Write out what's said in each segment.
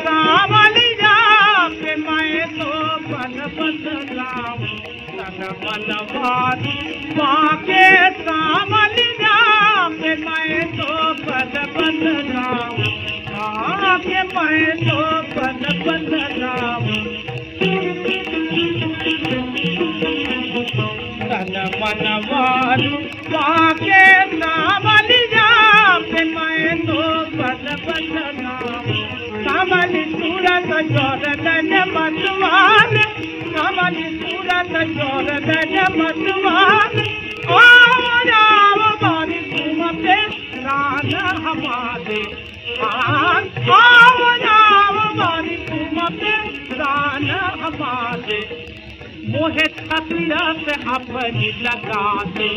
सावलिया पे मैं तो बदलाऊं तन मनवारी पाके सावलिया पे मैं तो बन बदलाऊं आके मैं तो बन बदलाऊं सूरत ज़ोर दन मतवान कमली सूरत ज़ोर दन मतवान ओ राव बारी पे रान हमारे आन ओ राव बारी पे रान हमारे मोहे से अपनी लगा दे।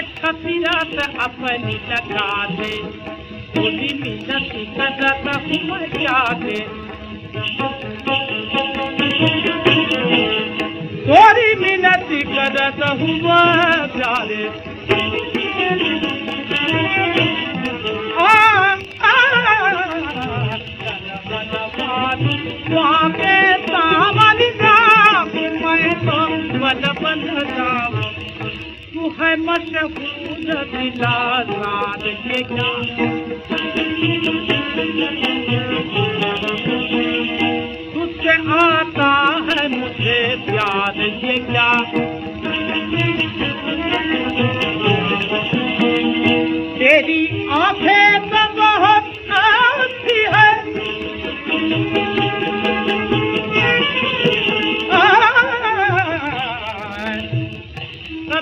अपनी लगा दे बोली मिन्नत करत हूँ क्या दे तोरी मिन्नत करत हूँ प्यारे आ, आ, वाके दिलासार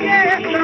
yeah.